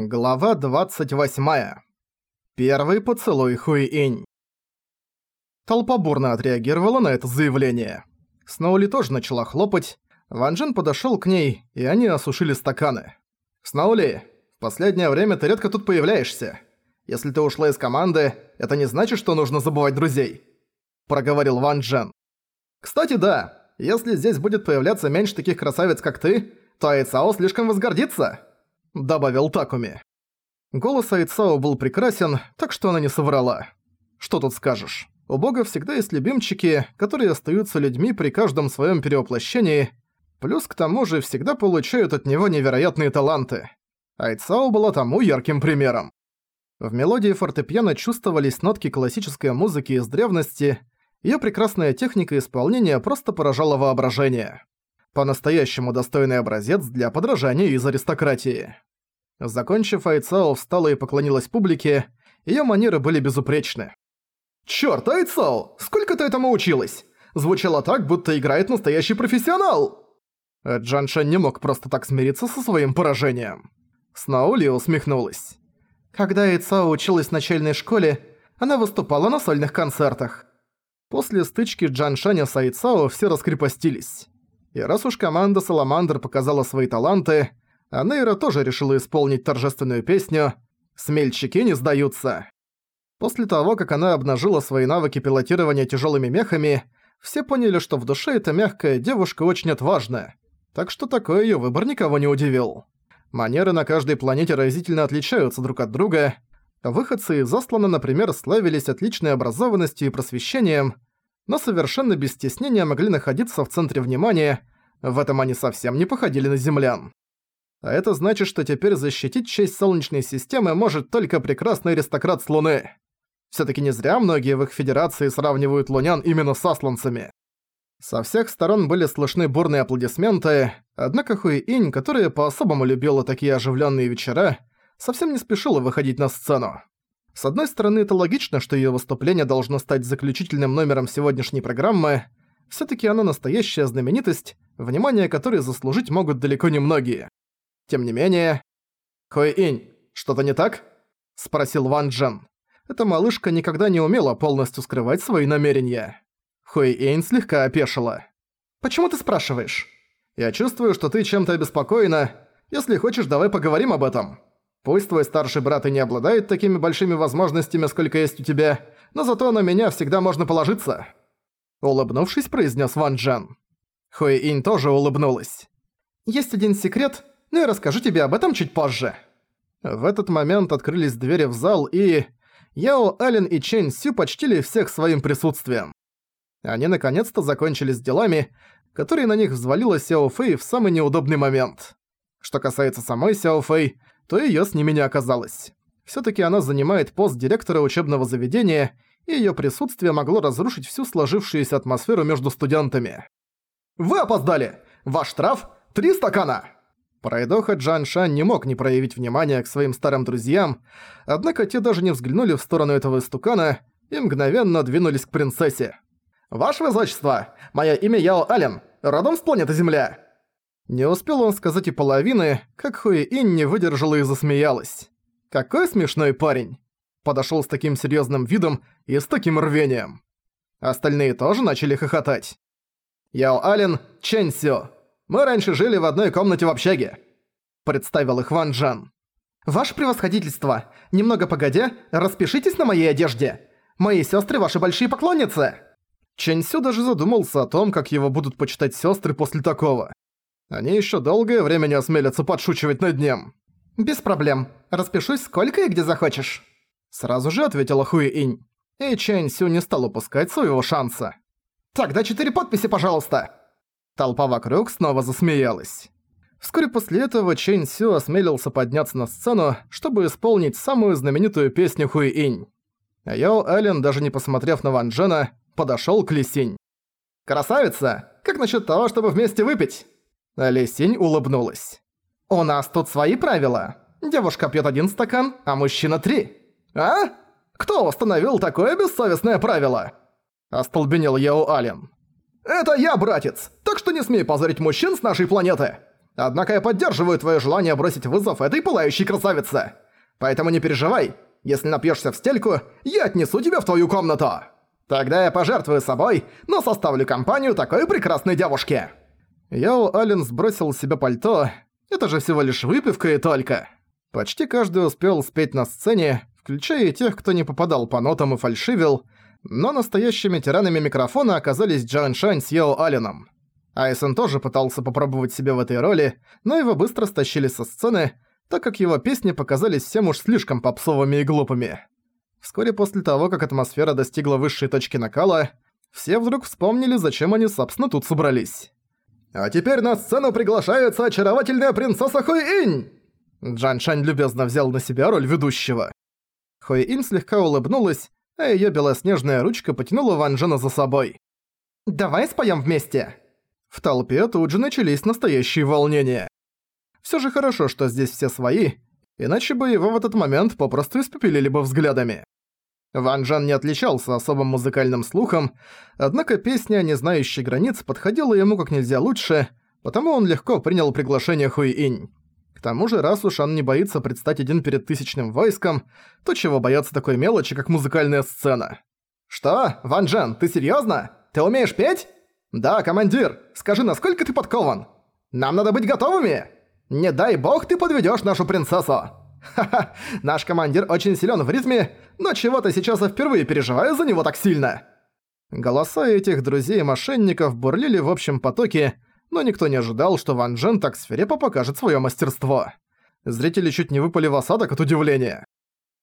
Глава 28. Первый поцелуй Хуи-Инь. Толпа бурно отреагировала на это заявление. Сноули тоже начала хлопать. Ван Джен подошёл к ней, и они осушили стаканы. «Сноули, в последнее время ты редко тут появляешься. Если ты ушла из команды, это не значит, что нужно забывать друзей», – проговорил Ван Джен. «Кстати, да, если здесь будет появляться меньше таких красавиц, как ты, то Айцао слишком возгордится» добавил Такуми. Голос Айцао был прекрасен, так что она не соврала. Что тут скажешь? У бога всегда есть любимчики, которые остаются людьми при каждом своем перевоплощении, плюс к тому же всегда получают от него невероятные таланты. Айцао была тому ярким примером. В мелодии фортепиано чувствовались нотки классической музыки из древности, её прекрасная техника исполнения просто поражала воображение. По-настоящему достойный образец для подражания из аристократии. Закончив, Айцао встала и поклонилась публике, её манеры были безупречны. «Чёрт, Айцао! Сколько ты этому училась? Звучало так, будто играет настоящий профессионал!» Джаншан не мог просто так смириться со своим поражением. Снаоли усмехнулась. Когда Айцао училась в начальной школе, она выступала на сольных концертах. После стычки Джаншаня с Айцао все раскрепостились. И раз уж команда Саламандр показала свои таланты, а Нейра тоже решила исполнить торжественную песню «Смельчаки не сдаются». После того, как она обнажила свои навыки пилотирования тяжелыми мехами, все поняли, что в душе эта мягкая девушка очень отважная, так что такой ее выбор никого не удивил. Манеры на каждой планете разительно отличаются друг от друга. Выходцы из Аслана, например, славились отличной образованностью и просвещением, но совершенно без стеснения могли находиться в центре внимания, в этом они совсем не походили на землян. А это значит, что теперь защитить честь Солнечной системы может только прекрасный аристократ с Луны. Всё-таки не зря многие в их федерации сравнивают лунян именно с асланцами. Со всех сторон были слышны бурные аплодисменты, однако Хуи-Инь, которая по-особому любила такие оживлённые вечера, совсем не спешила выходить на сцену. С одной стороны, это логично, что её выступление должно стать заключительным номером сегодняшней программы, всё-таки она настоящая знаменитость, внимание которой заслужить могут далеко не многие. Тем не менее... «Хуэй-инь, что-то не так?» – спросил Ван Джен. Эта малышка никогда не умела полностью скрывать свои намерения. Хуэй-инь слегка опешила. «Почему ты спрашиваешь?» «Я чувствую, что ты чем-то обеспокоена. Если хочешь, давай поговорим об этом. Пусть твой старший брат и не обладает такими большими возможностями, сколько есть у тебя, но зато на меня всегда можно положиться». Улыбнувшись, произнес Ван Джен. Хуэй-инь тоже улыбнулась. «Есть один секрет, но я расскажу тебе об этом чуть позже». В этот момент открылись двери в зал, и... Яо, Ален и Чэнь Сю почтили всех своим присутствием. Они наконец-то закончили с делами, которые на них взвалила Сяо Фэй в самый неудобный момент. Что касается самой Сяо Фэй, то её с ними не оказалось. Всё-таки она занимает пост директора учебного заведения, и её присутствие могло разрушить всю сложившуюся атмосферу между студентами. «Вы опоздали! Ваш штраф – три стакана!» Пройдоха Джан Шан не мог не проявить внимания к своим старым друзьям, однако те даже не взглянули в сторону этого истукана и мгновенно двинулись к принцессе. «Ваше Высочество, мое имя Яо Ален, родом с планеты Земля!» Не успел он сказать и половины, как Хуи Ин не выдержала и засмеялась. «Какой смешной парень!» Подошёл с таким серьёзным видом и с таким рвением. Остальные тоже начали хохотать. Яо Ален, Чэнь Сё, мы раньше жили в одной комнате в общаге», — представил их Ван Джан. «Ваше превосходительство, немного погодя, распишитесь на моей одежде. Мои сестры ваши большие поклонницы!» Чэнь Сю даже задумался о том, как его будут почитать сестры после такого. Они еще долгое время не осмелятся подшучивать над ним. «Без проблем. Распишусь сколько и где захочешь». Сразу же ответила Хуи Инь. И Чэнь Сю не стал упускать своего шанса. «Тогда четыре подписи, пожалуйста!» Толпа вокруг снова засмеялась. Вскоре после этого Чэнь Сю осмелился подняться на сцену, чтобы исполнить самую знаменитую песню Хуи-Инь. А Яо Эллен, даже не посмотрев на Ван Джена, подошёл к Лисинь. «Красавица! Как насчет того, чтобы вместе выпить?» Лисинь улыбнулась. «У нас тут свои правила. Девушка пьёт один стакан, а мужчина три. А? Кто установил такое бессовестное правило?» Остолбенел Яо Ален. «Это я, братец, так что не смей позорить мужчин с нашей планеты. Однако я поддерживаю твое желание бросить вызов этой пылающей красавице. Поэтому не переживай, если напьешься в стельку, я отнесу тебя в твою комнату. Тогда я пожертвую собой, но составлю компанию такой прекрасной девушке». Яо Аллен сбросил с себя пальто. Это же всего лишь выпивка и только. Почти каждый успел спеть на сцене, включая и тех, кто не попадал по нотам и фальшивил, но настоящими тиранами микрофона оказались Джан Шань с Яо Алленом. Айсон тоже пытался попробовать себя в этой роли, но его быстро стащили со сцены, так как его песни показались всем уж слишком попсовыми и глупыми. Вскоре после того, как атмосфера достигла высшей точки накала, все вдруг вспомнили, зачем они, собственно, тут собрались. «А теперь на сцену приглашается очаровательная принцесса Хуи-Инь!» Джан Шань любезно взял на себя роль ведущего. Хуи-Инь слегка улыбнулась, а её белоснежная ручка потянула Ван Джена за собой. «Давай споем вместе!» В толпе тут же начались настоящие волнения. Всё же хорошо, что здесь все свои, иначе бы его в этот момент попросту испепелили бы взглядами. Ван Джан не отличался особым музыкальным слухом, однако песня, не знающая границ, подходила ему как нельзя лучше, потому он легко принял приглашение Хуи-Инь. К тому же, раз уж он не боится предстать один перед тысячным войском, то чего бояться такой мелочи, как музыкальная сцена? «Что, Ван Джен, ты серьёзно? Ты умеешь петь?» «Да, командир, скажи, насколько ты подкован? Нам надо быть готовыми! Не дай бог ты подведёшь нашу принцессу!» «Ха-ха, наш командир очень силен в ритме, но чего-то сейчас я впервые переживаю за него так сильно!» Голоса этих друзей-мошенников бурлили в общем потоке, но никто не ожидал, что Ван Джен так свирепо покажет своё мастерство. Зрители чуть не выпали в осадок от удивления.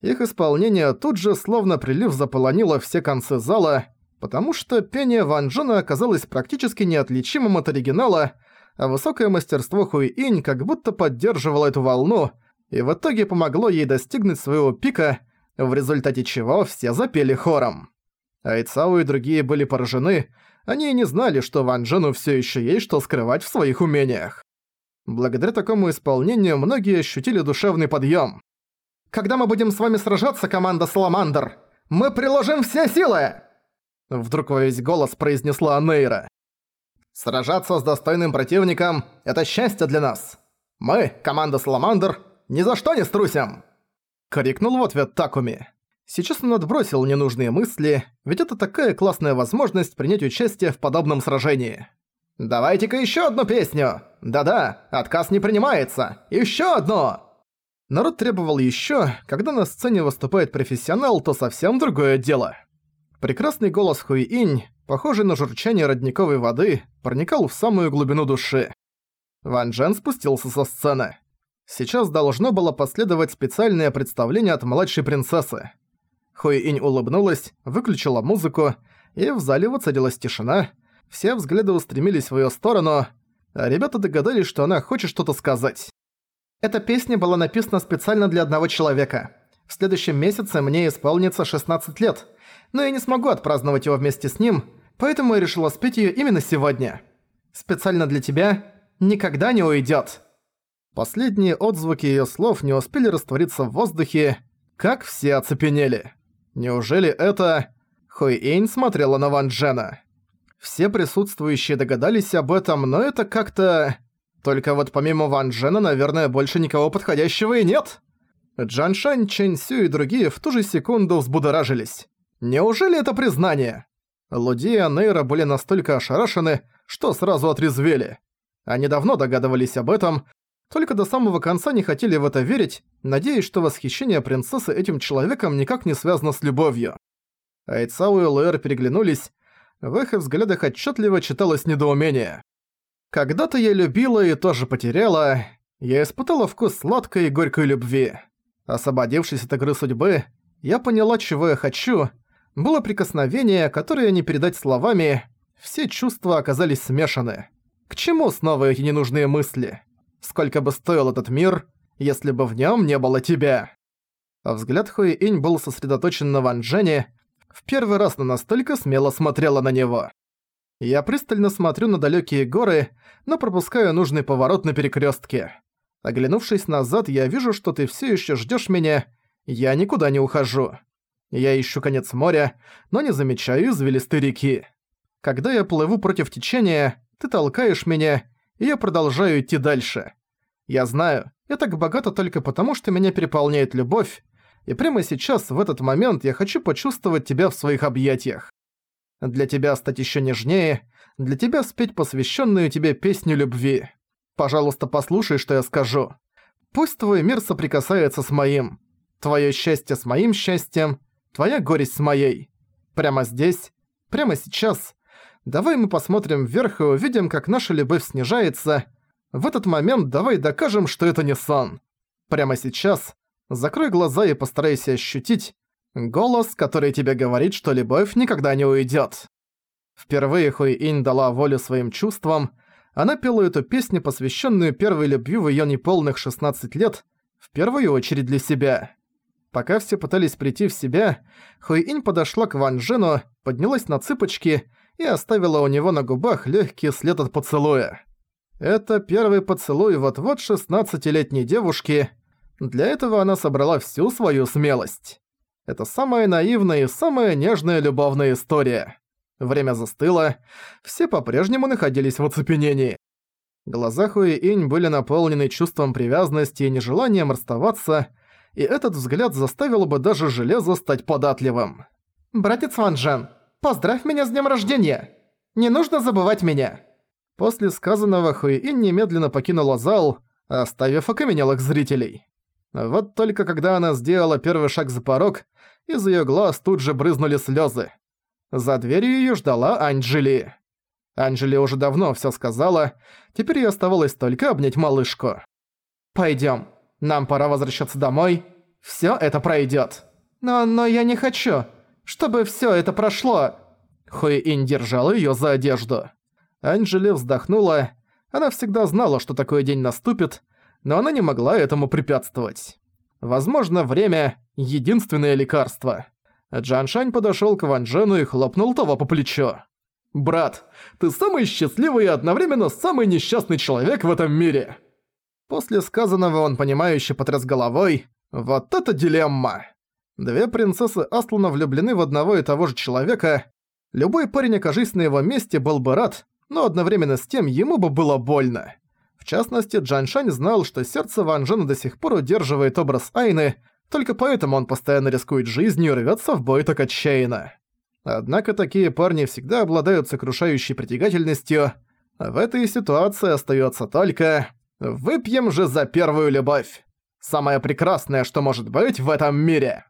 Их исполнение тут же, словно прилив, заполонило все концы зала, потому что пение Ван Джена оказалось практически неотличимым от оригинала, а высокое мастерство Хуи-Инь как будто поддерживало эту волну – и в итоге помогло ей достигнуть своего пика, в результате чего все запели хором. Айцао и другие были поражены, они и не знали, что Ван Джену всё ещё есть что скрывать в своих умениях. Благодаря такому исполнению многие ощутили душевный подъём. «Когда мы будем с вами сражаться, команда Саламандр, мы приложим все силы!» Вдруг во весь голос произнесла Анейра. «Сражаться с достойным противником – это счастье для нас. Мы, команда Саламандр, ни за что не струсим!» Крикнул в ответ Такуми. Сейчас он отбросил ненужные мысли, ведь это такая классная возможность принять участие в подобном сражении. «Давайте-ка ещё одну песню! Да-да, отказ не принимается! Ещё одну!» Народ требовал ещё, когда на сцене выступает профессионал, то совсем другое дело. Прекрасный голос Хуи-Инь, похожий на журчание родниковой воды, проникал в самую глубину души. Ван Джен спустился со сцены. Сейчас должно было последовать специальное представление от младшей принцессы. Хуи-Инь улыбнулась, выключила музыку, и в зале воцарилась тишина. Все взгляды устремились в её сторону, а ребята догадались, что она хочет что-то сказать. Эта песня была написана специально для одного человека. В следующем месяце мне исполнится 16 лет, но я не смогу отпраздновать его вместе с ним, поэтому я решила спеть её именно сегодня. Специально для тебя «Никогда не уйдёт». Последние отзвуки её слов не успели раствориться в воздухе, как все оцепенели. Неужели это... Хуэйнь смотрела на Ван Джена. Все присутствующие догадались об этом, но это как-то... Только вот помимо Ван Джена, наверное, больше никого подходящего и нет. Джан Шань, Чэнь Сю и другие в ту же секунду взбудоражились. Неужели это признание? Луди и Нейра были настолько ошарашены, что сразу отрезвели. Они давно догадывались об этом, только до самого конца не хотели в это верить, надеясь, что восхищение принцессы этим человеком никак не связано с любовью. Айцао и Луэр переглянулись, в их взглядах отчетливо читалось недоумение. «Когда-то я любила и тоже потеряла, я испытала вкус сладкой и горькой любви. Освободившись от игры судьбы, я поняла, чего я хочу. Было прикосновение, которое не передать словами, все чувства оказались смешаны. К чему снова эти ненужные мысли?» Сколько бы стоил этот мир, если бы в нем не было тебя?» Взгляд Хуи Инь был сосредоточен на Ван Джене, в первый раз она настолько смело смотрела на него. Я пристально смотрю на далекие горы, но пропускаю нужный поворот на перекрестке. Оглянувшись назад, я вижу, что ты все еще ждешь меня. Я никуда не ухожу. Я ищу конец моря, но не замечаю извилистой реки. Когда я плыву против течения, ты толкаешь меня, и я продолжаю идти дальше. Я знаю, я так богата только потому, что меня переполняет любовь, и прямо сейчас, в этот момент, я хочу почувствовать тебя в своих объятиях. Для тебя стать еще нежнее, для тебя спеть посвященную тебе песню любви. Пожалуйста, послушай, что я скажу. Пусть твой мир соприкасается с моим. Твое счастье с моим счастьем, твоя горесть с моей. Прямо здесь, прямо сейчас. Давай мы посмотрим вверх и увидим, как наша любовь снижается. В этот момент давай докажем, что это не сон. Прямо сейчас закрой глаза и постарайся ощутить голос, который тебе говорит, что любовь никогда не уйдет. Впервые Хуи Инь дала волю своим чувствам, она пела эту песню, посвященную первой любви в её неполных 16 лет, в первую очередь для себя. Пока все пытались прийти в себя, Хуиинь подошла к Ван Джену, поднялась на цыпочки и оставила у него на губах легкий след от поцелуя. Это первый поцелуй вот-вот 16-летней девушки. Для этого она собрала всю свою смелость. Это самая наивная и самая нежная любовная история. Время застыло, все по-прежнему находились в оцепенении. Глаза Хуи-Инь были наполнены чувством привязанности и нежеланием расставаться, и этот взгляд заставил бы даже железо стать податливым. «Братец Ван Джен, поздравь меня с днем рождения! Не нужно забывать меня!» После сказанного Хуи-Инь немедленно покинула зал, оставив окаменелых зрителей. Вот только когда она сделала первый шаг за порог, из её глаз тут же брызнули слёзы. За дверью её ждала Анджели. Анджели уже давно всё сказала, теперь ей оставалось только обнять малышку. «Пойдём, нам пора возвращаться домой. Всё это пройдёт». «Но, но я не хочу, чтобы всё это прошло». Хуи-Ин держала её за одежду. Анджели вздохнула. Она всегда знала, что такой день наступит, но она не могла этому препятствовать. Возможно, время — единственное лекарство. Джан Шань подошёл к Ван Джену и хлопнул того по плечу. «Брат, ты самый счастливый и одновременно самый несчастный человек в этом мире!» После сказанного он понимающе потряс головой. «Вот это дилемма!» Две принцессы Аслана влюблены в одного и того же человека. Любой парень, окажись на его месте, был бы рад, но одновременно с тем ему бы было больно. В частности, Джан Шань знал, что сердце Ван Джена до сих пор удерживает образ Айны, только поэтому он постоянно рискует жизнью и рвётся в бой так отчаянно. Однако такие парни всегда обладают сокрушающей притягательностью. В этой ситуации остаётся только «Выпьем же за первую любовь!» Самое прекрасное, что может быть в этом мире.